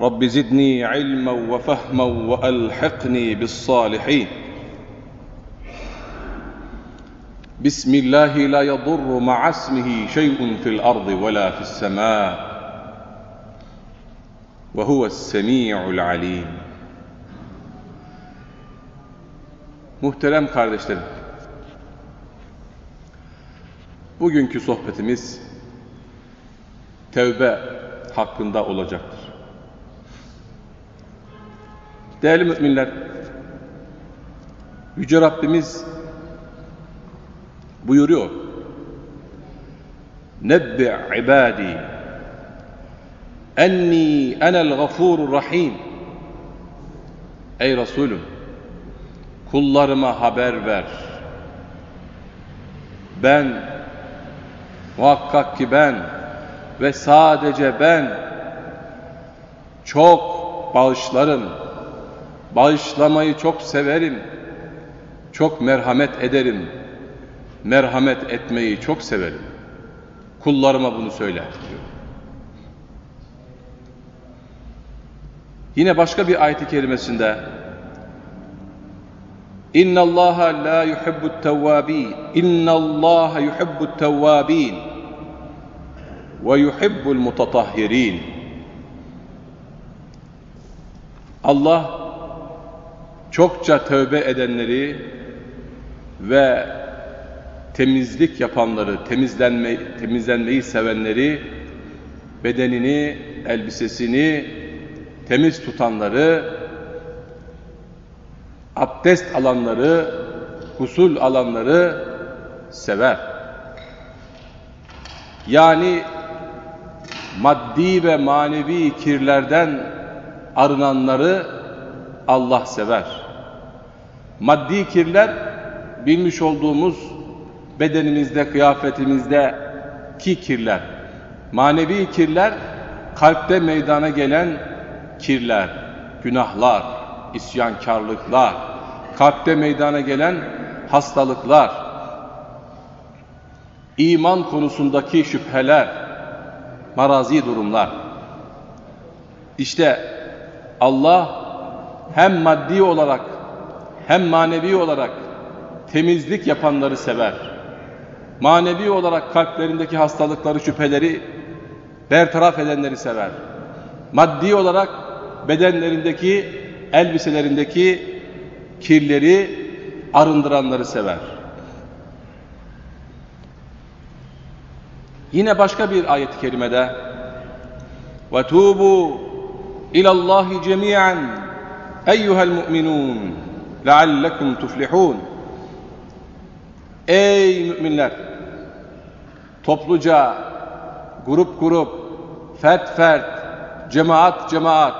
رب زدني علما وفهما والحقني بالصالحين بسم الله لا يضر مع اسمه شيء في الارض ولا في السماء وهو السميع العليم Muhterem kardeşlerim, bugünkü sohbetimiz tevbe hakkında olacaktır. Değerli müminler, Yüce Rabbimiz buyuruyor. Nebbi ibadi enni enel gafurur rahim. Ey Resulüm, kullarıma haber ver. Ben, muhakkak ki ben ve sadece ben çok bağışlarım, bağışlamayı çok severim, çok merhamet ederim, merhamet etmeyi çok severim. Kullarıma bunu söyle diyor. Yine başka bir ayet-i kerimesinde İnna Allaha la yuhibbut tevvabin. İnna Allaha yuhibbut tevvabin ve yuhibbul mutatahhirin. Allah çokça tövbe edenleri ve temizlik yapanları, temizlenme, temizlenmeyi sevenleri, bedenini, elbisesini temiz tutanları, abdest alanları, husul alanları sever. Yani maddi ve manevi kirlerden arınanları Allah sever. Maddi kirler bilmiş olduğumuz bedenimizde, kıyafetimizde ki kirler. Manevi kirler kalpte meydana gelen kirler, günahlar, isyankarlıklar, kalpte meydana gelen hastalıklar, iman konusundaki şüpheler, marazi durumlar. İşte Allah hem maddi olarak hem manevi olarak temizlik yapanları sever. Manevi olarak kalplerindeki hastalıkları, şüpheleri bertaraf edenleri sever. Maddi olarak bedenlerindeki, elbiselerindeki kirleri arındıranları sever. Yine başka bir ayet-i kerimede وَتُوبُوا اِلَى اللّٰهِ جَمِيعًا اَيُّهَا الْمُؤْمِنُونَ لَعَلَّكُمْ تُفْلِحُونَ Ey müminler! Topluca, grup grup, fert fert, cemaat cemaat,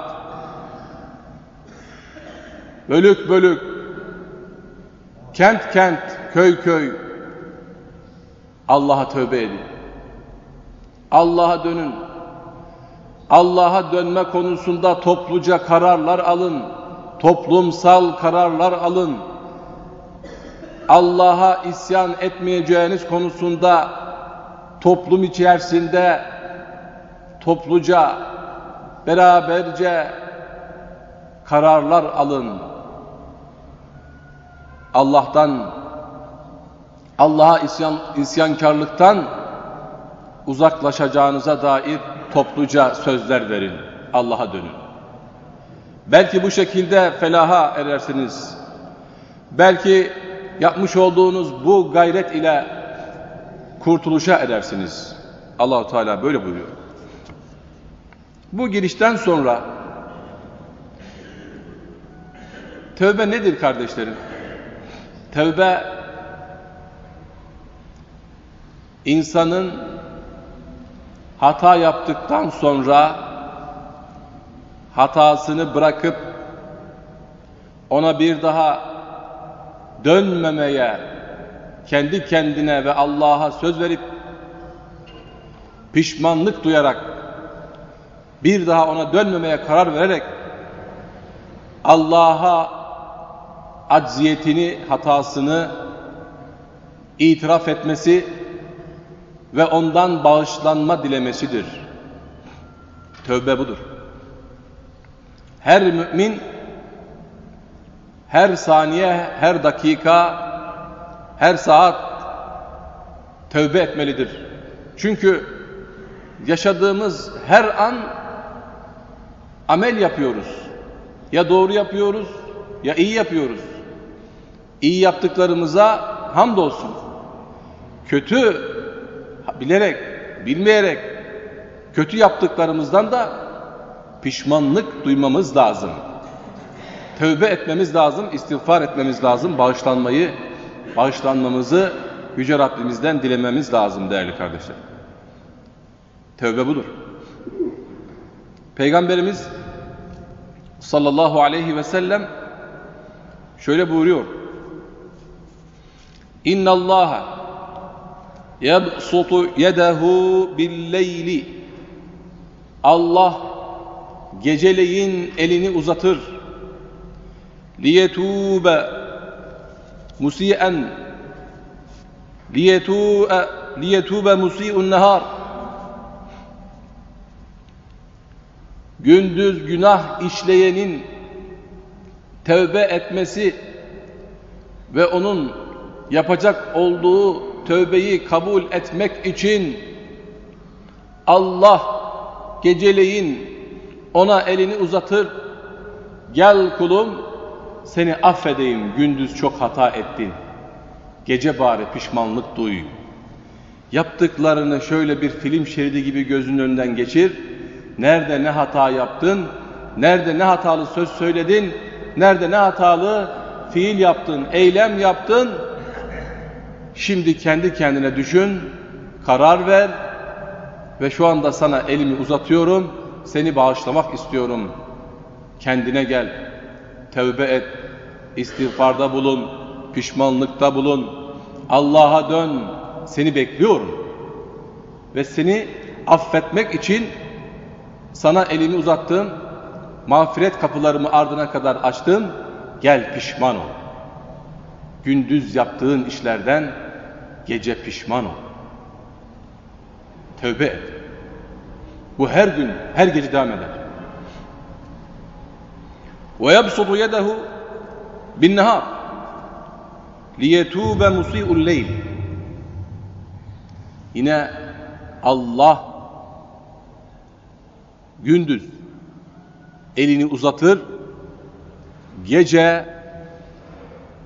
bölük bölük, kent kent, köy köy, Allah'a tövbe edin. Allah'a dönün. Allah'a dönme konusunda topluca kararlar alın. Toplumsal kararlar alın. Allah'a isyan etmeyeceğiniz konusunda toplum içerisinde topluca, beraberce kararlar alın. Allah'tan, Allah'a isyan, isyankarlıktan uzaklaşacağınıza dair topluca sözler verin. Allah'a dönün. Belki bu şekilde felaha erersiniz. Belki yapmış olduğunuz bu gayret ile kurtuluşa edersiniz. Allahu Teala böyle buyuruyor. Bu girişten sonra tövbe nedir kardeşlerim? Tövbe insanın hata yaptıktan sonra hatasını bırakıp ona bir daha dönmemeye kendi kendine ve Allah'a söz verip pişmanlık duyarak bir daha ona dönmemeye karar vererek Allah'a acziyetini, hatasını itiraf etmesi ve ondan bağışlanma dilemesidir. Tövbe budur. Her mümin her saniye, her dakika, her saat tövbe etmelidir. Çünkü yaşadığımız her an amel yapıyoruz. Ya doğru yapıyoruz ya iyi yapıyoruz. İyi yaptıklarımıza hamdolsun. Kötü bilerek, bilmeyerek kötü yaptıklarımızdan da pişmanlık duymamız lazım. Tövbe etmemiz lazım, istiğfar etmemiz lazım, bağışlanmayı, bağışlanmamızı Yüce Rabbimizden dilememiz lazım değerli kardeşler. Tövbe budur. Peygamberimiz sallallahu aleyhi ve sellem şöyle buyuruyor. İnna Allah yabsutu yedehu billeyli Allah geceleyin elini uzatır. Liyetube musiyen liyetube liyetube musi'un nehar gündüz günah işleyenin tövbe etmesi ve onun yapacak olduğu tövbeyi kabul etmek için Allah geceleyin ona elini uzatır. Gel kulum seni affedeyim gündüz çok hata ettin. Gece bari pişmanlık duy. Yaptıklarını şöyle bir film şeridi gibi gözünün önünden geçir. Nerede ne hata yaptın? Nerede ne hatalı söz söyledin? Nerede ne hatalı fiil yaptın, eylem yaptın? Şimdi kendi kendine düşün, karar ver ve şu anda sana elimi uzatıyorum, seni bağışlamak istiyorum. Kendine gel, tevbe et, istiğfarda bulun, pişmanlıkta bulun. Allah'a dön, seni bekliyorum. Ve seni affetmek için sana elimi uzattım, mağfiret kapılarımı ardına kadar açtım, gel pişman ol. Gündüz yaptığın işlerden gece pişman ol. Tövbe et. Bu her gün, her gece devam eder. وَيَبْسُطُ يَدَهُ بِالنَّهَارِ لِيَتُوبَ مُسِيءُ اللَّيْلِ Yine Allah gündüz elini uzatır, gece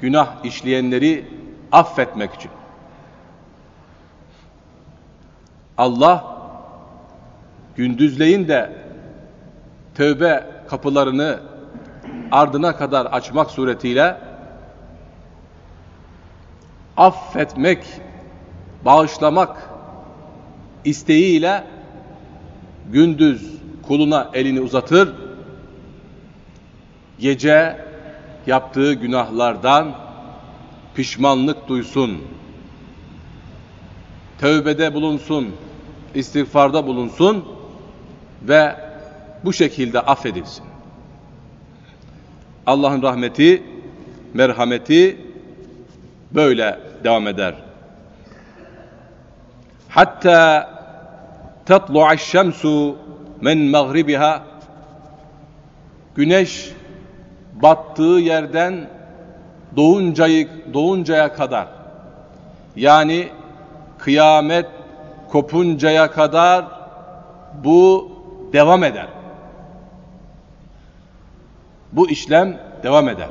günah işleyenleri affetmek için. Allah gündüzleyin de tövbe kapılarını ardına kadar açmak suretiyle affetmek, bağışlamak isteğiyle gündüz kuluna elini uzatır, gece yaptığı günahlardan pişmanlık duysun, tövbede bulunsun, istiğfarda bulunsun ve bu şekilde affedilsin. Allah'ın rahmeti, merhameti böyle devam eder. Hatta tatlu'aş şemsu men mağribiha güneş battığı yerden doğuncayı, doğuncaya kadar yani kıyamet kopuncaya kadar bu devam eder. Bu işlem devam eder.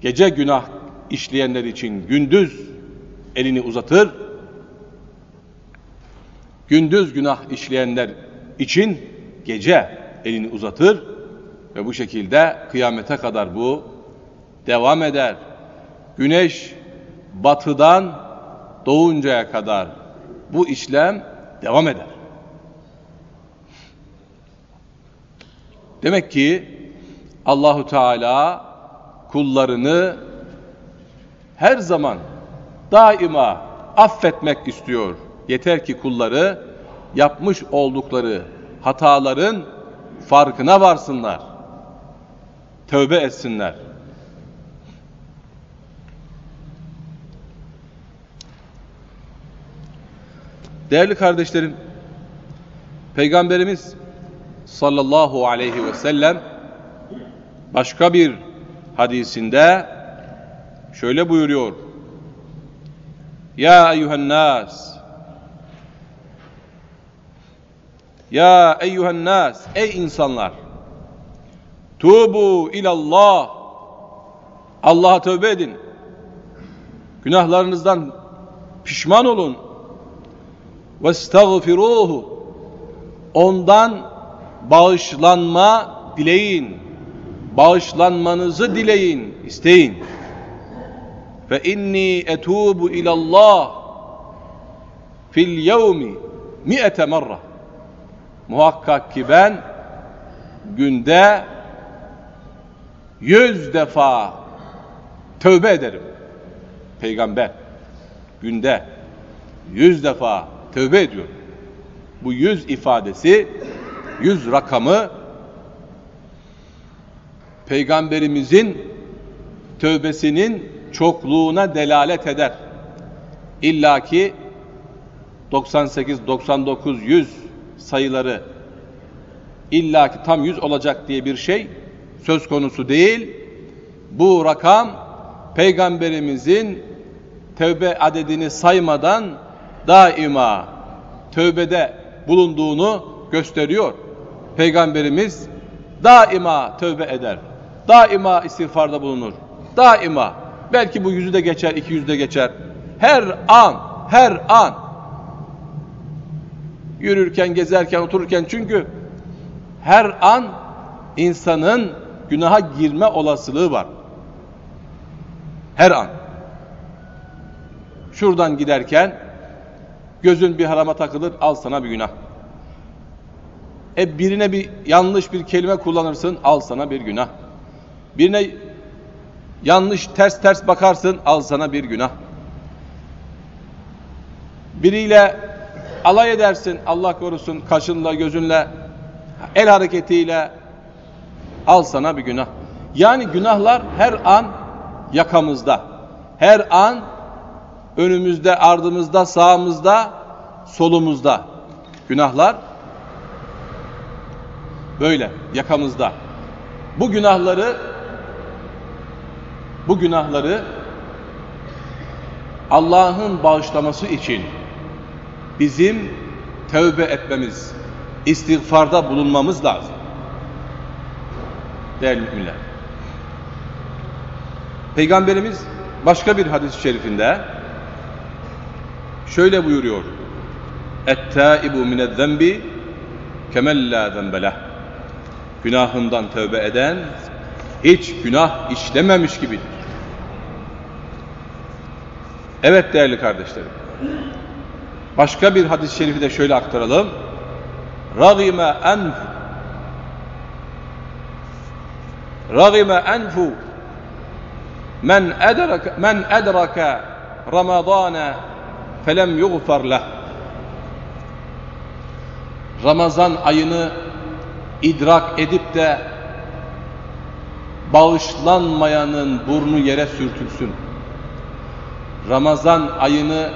Gece günah işleyenler için gündüz elini uzatır. Gündüz günah işleyenler için gece elini uzatır ve bu şekilde kıyamete kadar bu devam eder. Güneş batıdan doğuncaya kadar bu işlem devam eder. Demek ki Allahu Teala kullarını her zaman daima affetmek istiyor. Yeter ki kulları yapmış oldukları hataların farkına varsınlar. Tövbe etsinler. Değerli kardeşlerim, Peygamberimiz sallallahu aleyhi ve sellem başka bir hadisinde şöyle buyuruyor. Ya eyyühen nas Ya eyyühen nas ey insanlar Tubu ilallah Allah'a tövbe edin. Günahlarınızdan pişman olun. Vestagfiruhu Ondan bağışlanma dileyin. Bağışlanmanızı dileyin, isteyin. Fe inni etubu ilallah fil yevmi mi'ete marra. Muhakkak ki ben günde yüz defa tövbe ederim. Peygamber günde yüz defa tövbe ediyor. Bu yüz ifadesi, yüz rakamı Peygamberimizin tövbesinin çokluğuna delalet eder. İlla ki 98, 99, 100 sayıları illa ki tam 100 olacak diye bir şey söz konusu değil. Bu rakam Peygamberimizin tövbe adedini saymadan daima tövbede bulunduğunu gösteriyor. Peygamberimiz daima tövbe eder. Daima istiğfarda bulunur. Daima. Belki bu yüzü de geçer, iki yüzü de geçer. Her an, her an. Yürürken, gezerken, otururken çünkü her an insanın günaha girme olasılığı var. Her an. Şuradan giderken gözün bir harama takılır, al sana bir günah. E birine bir yanlış bir kelime kullanırsın, al sana bir günah. Birine yanlış ters ters bakarsın, al sana bir günah. Biriyle alay edersin, Allah korusun, kaşınla, gözünle, el hareketiyle, al sana bir günah. Yani günahlar her an yakamızda. Her an önümüzde, ardımızda, sağımızda, solumuzda. Günahlar böyle yakamızda. Bu günahları bu günahları Allah'ın bağışlaması için bizim tövbe etmemiz, istiğfarda bulunmamız lazım. Değerli müminler. Peygamberimiz başka bir hadis-i şerifinde şöyle buyuruyor. Et-taibu minez-zenbi kemel la zenbeleh. Günahından tövbe eden hiç günah işlememiş gibidir. Evet değerli kardeşlerim. Başka bir hadis-i şerifi de şöyle aktaralım. Ragime enf Ragime enfu men edraka men edraka Ramazana felem yughfar leh. Ramazan ayını idrak edip de bağışlanmayanın burnu yere sürtülsün. Ramazan ayını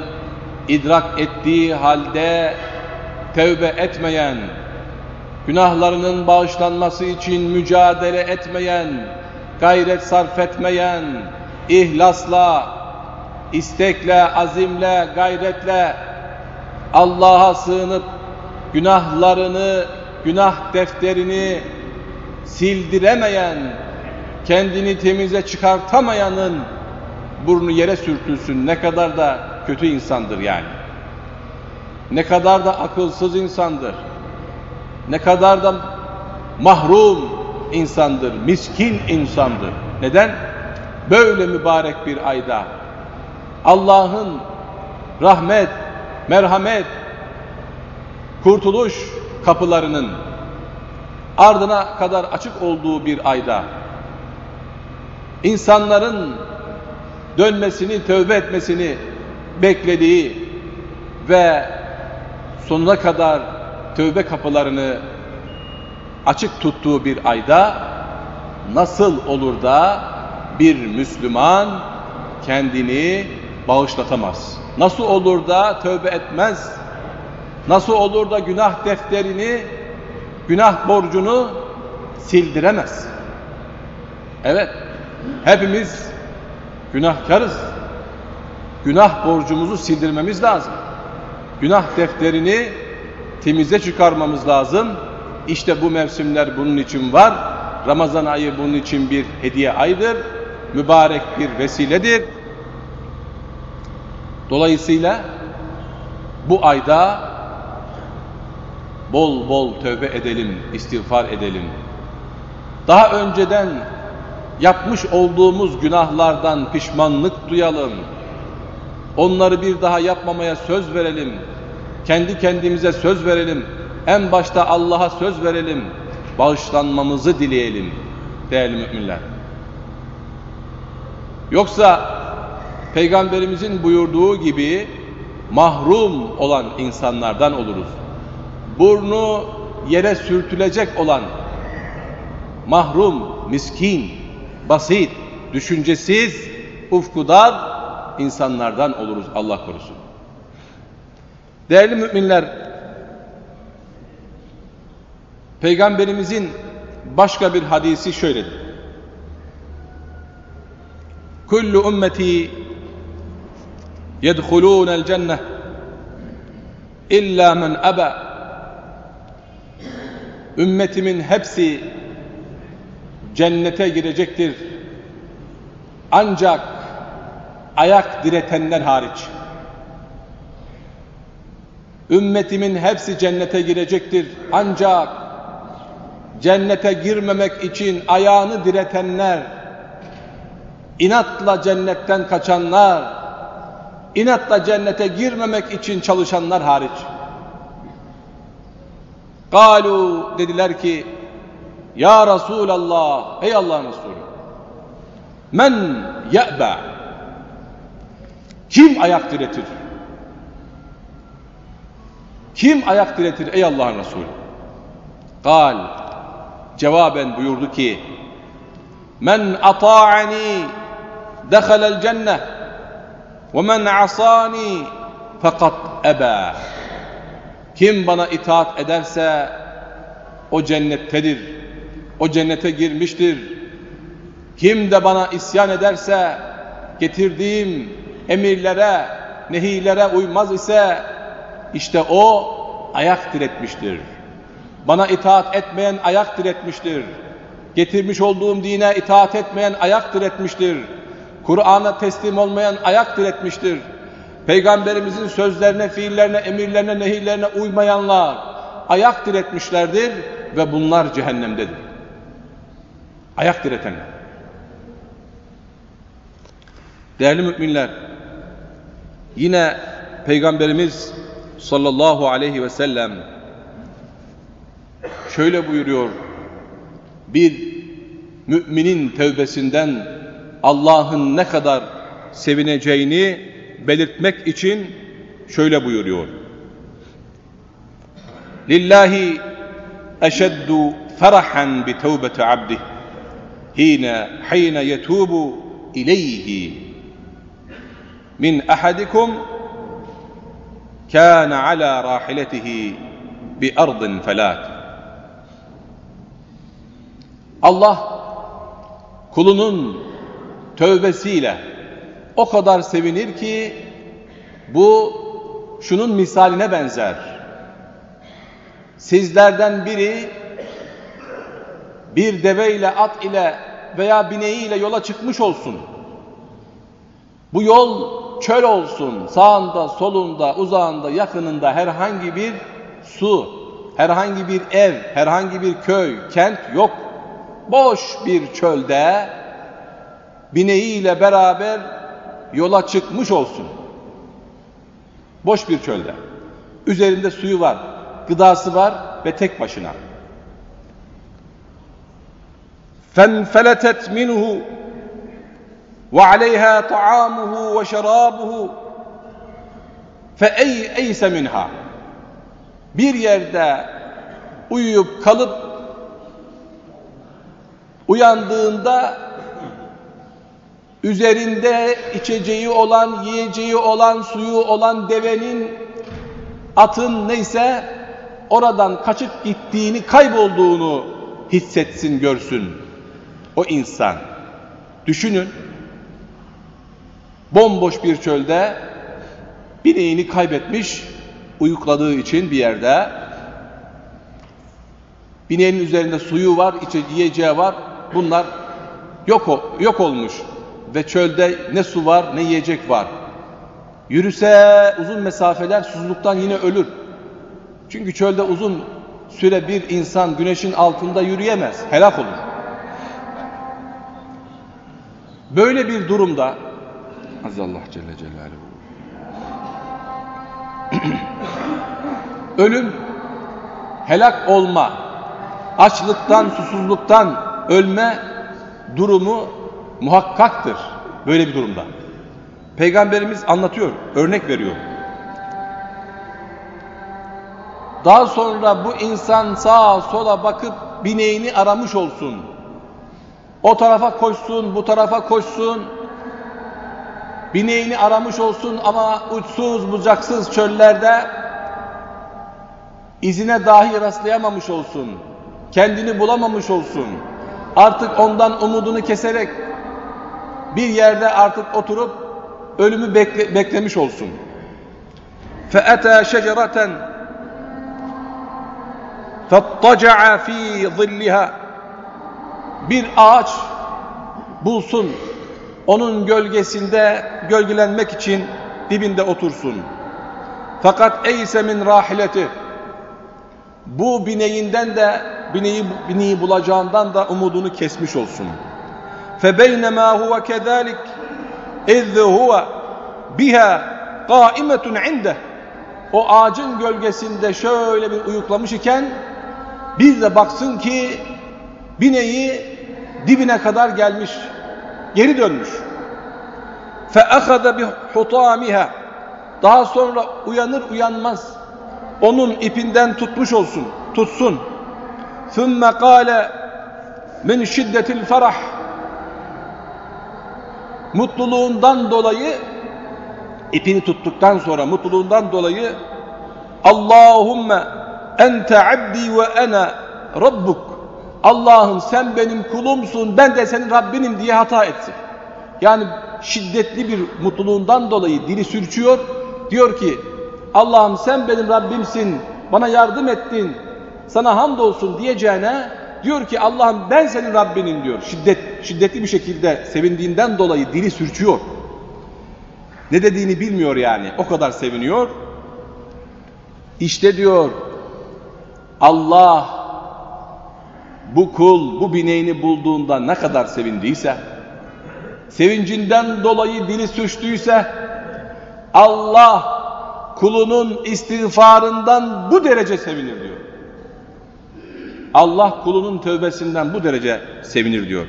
idrak ettiği halde tevbe etmeyen, günahlarının bağışlanması için mücadele etmeyen, gayret sarf etmeyen, ihlasla, istekle, azimle, gayretle Allah'a sığınıp günahlarını, günah defterini sildiremeyen, kendini temize çıkartamayanın burnu yere sürtülsün. Ne kadar da kötü insandır yani. Ne kadar da akılsız insandır. Ne kadar da mahrum insandır, miskin insandır. Neden? Böyle mübarek bir ayda Allah'ın rahmet, merhamet, kurtuluş kapılarının ardına kadar açık olduğu bir ayda insanların dönmesini, tövbe etmesini beklediği ve sonuna kadar tövbe kapılarını açık tuttuğu bir ayda nasıl olur da bir Müslüman kendini bağışlatamaz? Nasıl olur da tövbe etmez? Nasıl olur da günah defterini, günah borcunu sildiremez? Evet, hepimiz günahkarız. Günah borcumuzu sildirmemiz lazım. Günah defterini temize çıkarmamız lazım. İşte bu mevsimler bunun için var. Ramazan ayı bunun için bir hediye aydır. Mübarek bir vesiledir. Dolayısıyla bu ayda bol bol tövbe edelim, istiğfar edelim. Daha önceden yapmış olduğumuz günahlardan pişmanlık duyalım. Onları bir daha yapmamaya söz verelim. Kendi kendimize söz verelim. En başta Allah'a söz verelim. Bağışlanmamızı dileyelim değerli müminler. Yoksa Peygamberimizin buyurduğu gibi mahrum olan insanlardan oluruz. Burnu yere sürtülecek olan mahrum, miskin, basit, düşüncesiz, ufkudar insanlardan oluruz Allah korusun. Değerli müminler, Peygamberimizin başka bir hadisi şöyledir. Kullu ümmeti yedhulûnel cenneh illa men aba Ümmetimin hepsi cennete girecektir. Ancak ayak diretenler hariç. Ümmetimin hepsi cennete girecektir. Ancak cennete girmemek için ayağını diretenler, inatla cennetten kaçanlar, inatla cennete girmemek için çalışanlar hariç. Galu dediler ki Ya Resulallah ey Allah'ın Resulü men ye'be kim ayak diretir? Kim ayak diretir ey Allah'ın Resulü? Gal cevaben buyurdu ki men ata'ani dehalel cenneh ve men asani fakat eba kim bana itaat ederse o cennettedir. O cennete girmiştir. Kim de bana isyan ederse getirdiğim emirlere, nehilere uymaz ise işte o ayak diretmiştir. Bana itaat etmeyen ayak diretmiştir. Getirmiş olduğum dine itaat etmeyen ayak diretmiştir. Kur'an'a teslim olmayan ayak diretmiştir. Peygamberimizin sözlerine, fiillerine, emirlerine, nehirlerine uymayanlar ayak diretmişlerdir ve bunlar cehennemdedir. Ayak diretenler. Değerli müminler, yine Peygamberimiz sallallahu aleyhi ve sellem şöyle buyuruyor, bir müminin tevbesinden Allah'ın ne kadar sevineceğini belirtmek için şöyle buyuruyor. Lillahi eşeddu ferahan bi tevbeti abdih hine hine yetubu ileyhi min ahadikum kana ala rahiletihi bi ardin felat Allah kulunun tövbesiyle o kadar sevinir ki bu şunun misaline benzer. Sizlerden biri bir deve ile at ile veya bineğiyle yola çıkmış olsun. Bu yol çöl olsun. Sağında, solunda, uzağında, yakınında herhangi bir su, herhangi bir ev, herhangi bir köy, kent yok. Boş bir çölde bineğiyle beraber yola çıkmış olsun. Boş bir çölde. Üzerinde suyu var, gıdası var ve tek başına. فَنْفَلَتَتْ مِنْهُ وعليها طعامه وشرابه فأي أيس منها bir yerde uyuyup kalıp uyandığında üzerinde içeceği olan, yiyeceği olan, suyu olan devenin, atın neyse oradan kaçıp gittiğini, kaybolduğunu hissetsin, görsün o insan. Düşünün, bomboş bir çölde bineğini kaybetmiş, uyukladığı için bir yerde, bineğin üzerinde suyu var, içeceği, yiyeceği var, bunlar yok, yok olmuş ve çölde ne su var ne yiyecek var. Yürüse uzun mesafeler susuzluktan yine ölür. Çünkü çölde uzun süre bir insan güneşin altında yürüyemez, helak olur. Böyle bir durumda Azallah Celle Celaluhu ölüm, helak olma, açlıktan, susuzluktan ölme durumu muhakkaktır böyle bir durumda. Peygamberimiz anlatıyor, örnek veriyor. Daha sonra bu insan sağa sola bakıp bineğini aramış olsun. O tarafa koşsun, bu tarafa koşsun. Bineğini aramış olsun ama uçsuz bucaksız çöllerde izine dahi rastlayamamış olsun. Kendini bulamamış olsun. Artık ondan umudunu keserek bir yerde artık oturup ölümü bekle, beklemiş olsun. فَأَتَى شَجَرَةً فَاضْطَجَعَ ف۪ي ظِلِّهَا Bir ağaç bulsun, onun gölgesinde gölgelenmek için dibinde otursun. Fakat eyse min rahileti bu bineğinden de bineği, bineği bulacağından da umudunu kesmiş olsun. فبينما هو كذلك إذ هو بها قائمة عنده o ağacın gölgesinde şöyle bir uyuklamış iken bir de baksın ki bineği dibine kadar gelmiş, geri dönmüş. فَأَخَذَ بِحُطَامِهَا Daha sonra uyanır uyanmaz onun ipinden tutmuş olsun, tutsun. ثُمَّ قَالَ مِنْ شِدَّةِ الْفَرَحِ mutluluğundan dolayı ipini tuttuktan sonra mutluluğundan dolayı Allahümme ente abdi ve ana rabbuk Allah'ım sen benim kulumsun ben de senin Rabbinim diye hata etsin. Yani şiddetli bir mutluluğundan dolayı dili sürçüyor. Diyor ki Allah'ım sen benim Rabbimsin bana yardım ettin sana hamdolsun diyeceğine Diyor ki Allah'ım ben senin Rabbinim diyor. Şiddet, şiddetli bir şekilde sevindiğinden dolayı dili sürçüyor. Ne dediğini bilmiyor yani. O kadar seviniyor. İşte diyor Allah bu kul bu bineğini bulduğunda ne kadar sevindiyse sevincinden dolayı dili sürçtüyse Allah kulunun istiğfarından bu derece sevinir diyor. Allah kulunun tövbesinden bu derece sevinir diyor.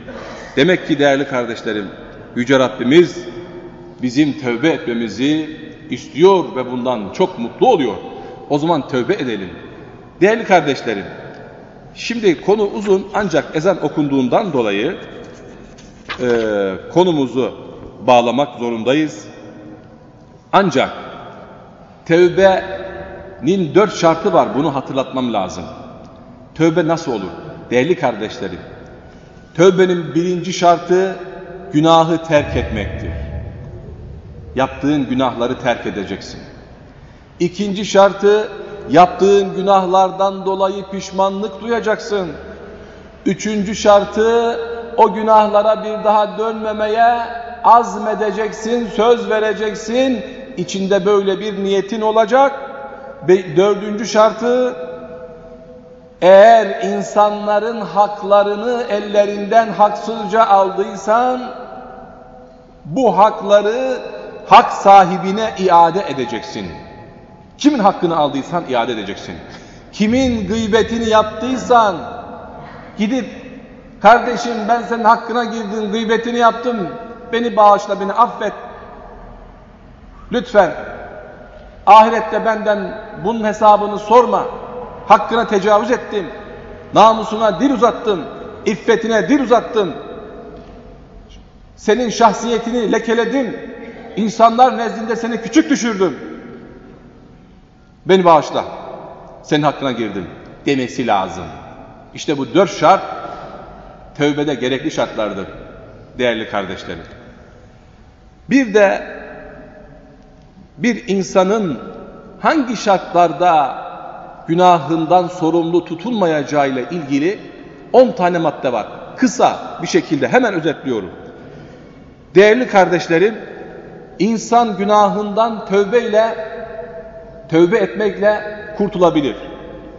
Demek ki değerli kardeşlerim, Yüce Rabbimiz bizim tövbe etmemizi istiyor ve bundan çok mutlu oluyor. O zaman tövbe edelim. Değerli kardeşlerim, şimdi konu uzun ancak ezan okunduğundan dolayı e, konumuzu bağlamak zorundayız. Ancak tövbenin dört şartı var, bunu hatırlatmam lazım. Tövbe nasıl olur? Değerli kardeşlerim, tövbenin birinci şartı günahı terk etmektir. Yaptığın günahları terk edeceksin. İkinci şartı yaptığın günahlardan dolayı pişmanlık duyacaksın. Üçüncü şartı o günahlara bir daha dönmemeye azmedeceksin, söz vereceksin. İçinde böyle bir niyetin olacak. Dördüncü şartı eğer insanların haklarını ellerinden haksızca aldıysan bu hakları hak sahibine iade edeceksin. Kimin hakkını aldıysan iade edeceksin. Kimin gıybetini yaptıysan gidip kardeşim ben senin hakkına girdim, gıybetini yaptım. Beni bağışla, beni affet. Lütfen ahirette benden bunun hesabını sorma. Hakkına tecavüz ettim. Namusuna dil uzattım. İffetine dil uzattım. Senin şahsiyetini lekeledim. İnsanlar nezdinde seni küçük düşürdüm. Beni bağışla. Senin hakkına girdim demesi lazım. İşte bu dört şart tövbede gerekli şartlardır değerli kardeşlerim. Bir de bir insanın hangi şartlarda günahından sorumlu tutulmayacağıyla ilgili 10 tane madde var. Kısa bir şekilde hemen özetliyorum. Değerli kardeşlerim, insan günahından tövbeyle tövbe etmekle kurtulabilir.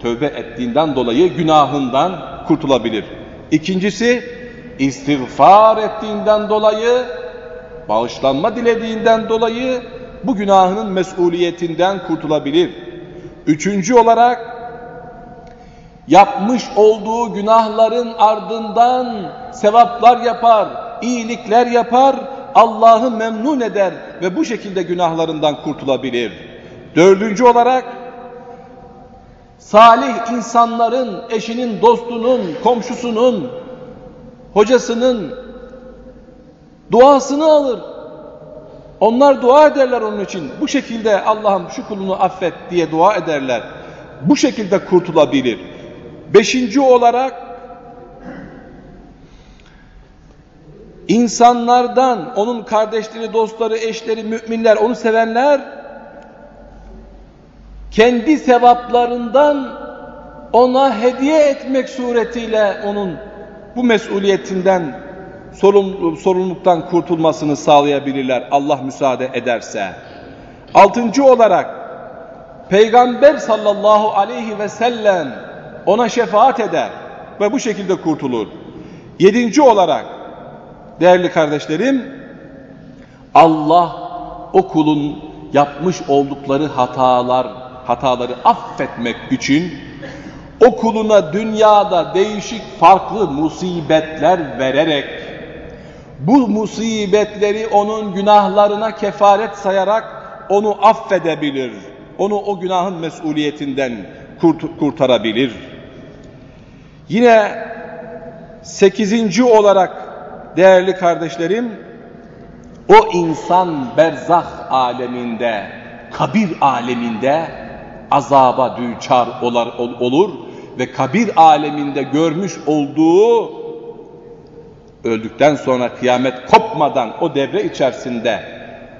Tövbe ettiğinden dolayı günahından kurtulabilir. İkincisi istiğfar ettiğinden dolayı bağışlanma dilediğinden dolayı bu günahının mesuliyetinden kurtulabilir. Üçüncü olarak yapmış olduğu günahların ardından sevaplar yapar, iyilikler yapar, Allah'ı memnun eder ve bu şekilde günahlarından kurtulabilir. Dördüncü olarak salih insanların, eşinin, dostunun, komşusunun, hocasının duasını alır. Onlar dua ederler onun için. Bu şekilde Allah'ım şu kulunu affet diye dua ederler. Bu şekilde kurtulabilir. Beşinci olarak insanlardan, onun kardeşleri, dostları, eşleri, müminler, onu sevenler kendi sevaplarından ona hediye etmek suretiyle onun bu mesuliyetinden sorumluluktan kurtulmasını sağlayabilirler Allah müsaade ederse. Altıncı olarak Peygamber sallallahu aleyhi ve sellem ona şefaat eder ve bu şekilde kurtulur. Yedinci olarak değerli kardeşlerim Allah o kulun yapmış oldukları hatalar hataları affetmek için o kuluna dünyada değişik farklı musibetler vererek bu musibetleri onun günahlarına kefaret sayarak onu affedebilir. Onu o günahın mesuliyetinden kurt kurtarabilir. Yine sekizinci olarak değerli kardeşlerim o insan berzah aleminde, kabir aleminde azaba düçar olur ve kabir aleminde görmüş olduğu öldükten sonra kıyamet kopmadan o devre içerisinde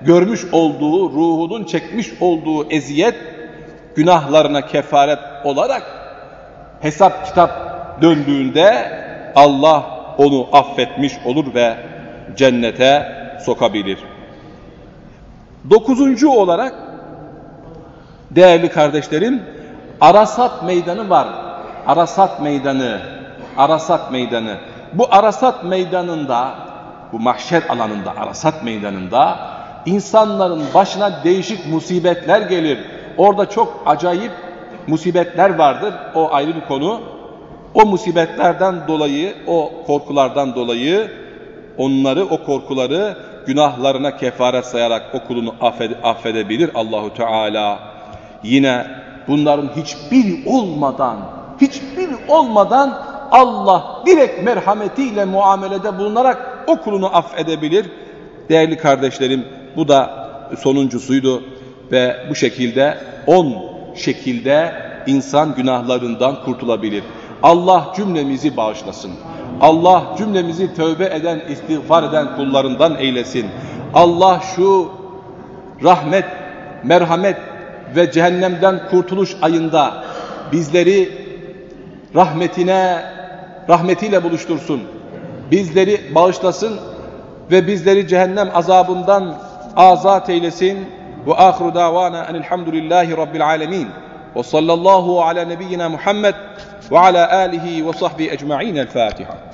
görmüş olduğu, ruhunun çekmiş olduğu eziyet günahlarına kefaret olarak hesap kitap döndüğünde Allah onu affetmiş olur ve cennete sokabilir. Dokuzuncu olarak değerli kardeşlerim Arasat meydanı var. Arasat meydanı, Arasat meydanı. Bu Arasat meydanında, bu mahşer alanında, Arasat meydanında insanların başına değişik musibetler gelir. Orada çok acayip musibetler vardır. O ayrı bir konu. O musibetlerden dolayı, o korkulardan dolayı onları, o korkuları günahlarına kefaret sayarak o kulunu affedebilir Allahu Teala. Yine bunların hiçbir olmadan, hiçbir olmadan Allah direkt merhametiyle muamelede bulunarak o kulunu affedebilir. Değerli kardeşlerim bu da sonuncusuydu ve bu şekilde on şekilde insan günahlarından kurtulabilir. Allah cümlemizi bağışlasın. Allah cümlemizi tövbe eden, istiğfar eden kullarından eylesin. Allah şu rahmet, merhamet ve cehennemden kurtuluş ayında bizleri rahmetine, rahmetiyle buluştursun. Bizleri bağışlasın ve bizleri cehennem azabından azat eylesin. Ve ahiru davana enilhamdülillahi rabbil alemin. Ve sallallahu ala nebiyyina Muhammed ve ala alihi ve sahbihi ecma'in. El Fatiha.